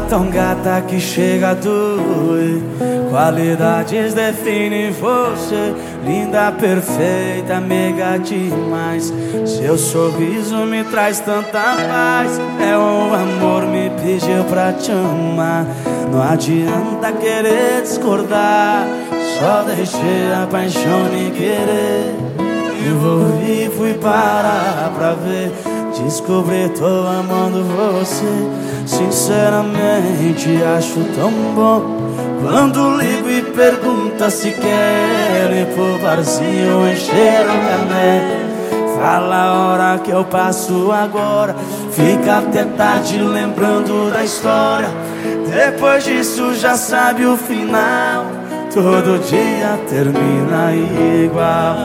Tão gata que chega a doer. Qualidades definem você, linda, perfeita, mega demais. Seu sorriso me traz tanta paz. É o amor me pediu pra te amar. Não adianta querer discordar, só deixei a paixão me querer. Envolvi, fui parar pra ver. Descobri, tô amando você. Sinceramente, acho tão bom. Quando ligo e pergunta se quer ir pro barzinho encher o cané. Fala a hora que eu passo agora. Fica até tarde lembrando da história. Depois disso já sabe o final. Todo dia termina igual.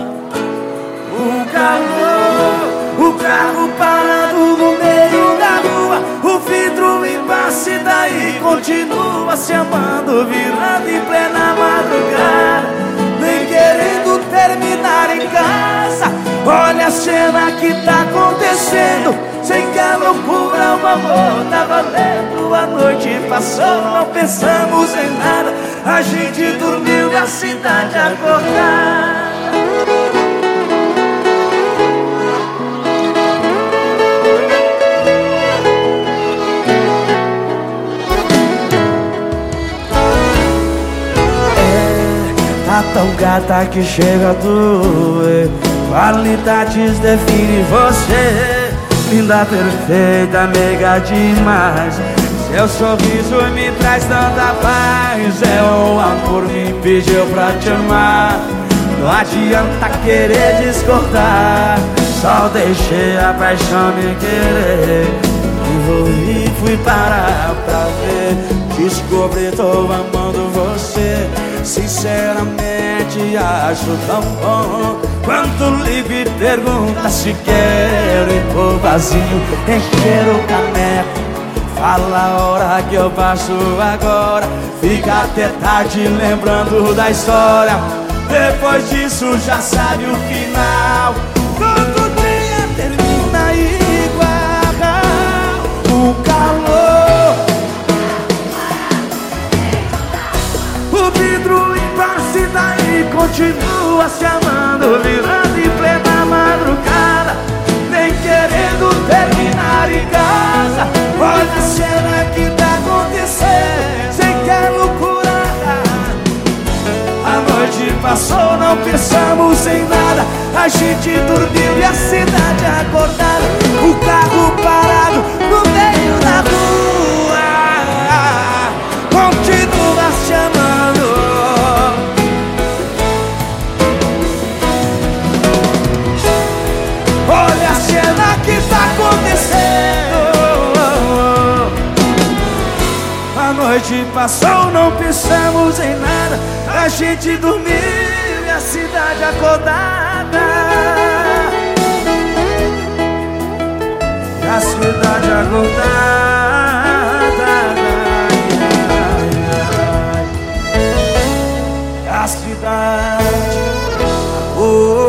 O calor, carro parado no meio da rua, o vidro embaixo daí continua se amando, virando em plena madrugada, nem querendo terminar em casa. Olha a cena que tá acontecendo, sem que a loucura o amor tá valendo. A noite passou, não pensamos em nada, a gente dormiu e a cidade acordar. Tão gata que chega a doer. Qualidades define você Linda, perfeita, mega demais. Seu sorriso me traz tanta paz. É o amor me pediu pra te amar. Não adianta querer discordar Só deixei a paixão me querer. Envolvi, fui parar pra ver. Descobri, amando. você Sinceramente acho tão bom Quando ligo e pergunta se quero ir pro vazio Encher o caneco. Fala a hora que eu passo agora. Fica até tarde lembrando da história. Depois disso já sabe o final continua se amando Virando em plena madrugada Nem querendo terminar em casa. Olha a cena que tá acontecendo Sei que é loucura. A noite passou, não pensamos em nada. A gente dormiu e a cidade acordada O carro parado no meio noite passou, não pensamos em nada. A gente dormiu e a cidade acordada. E a cidade acordada. E a cidade acordada.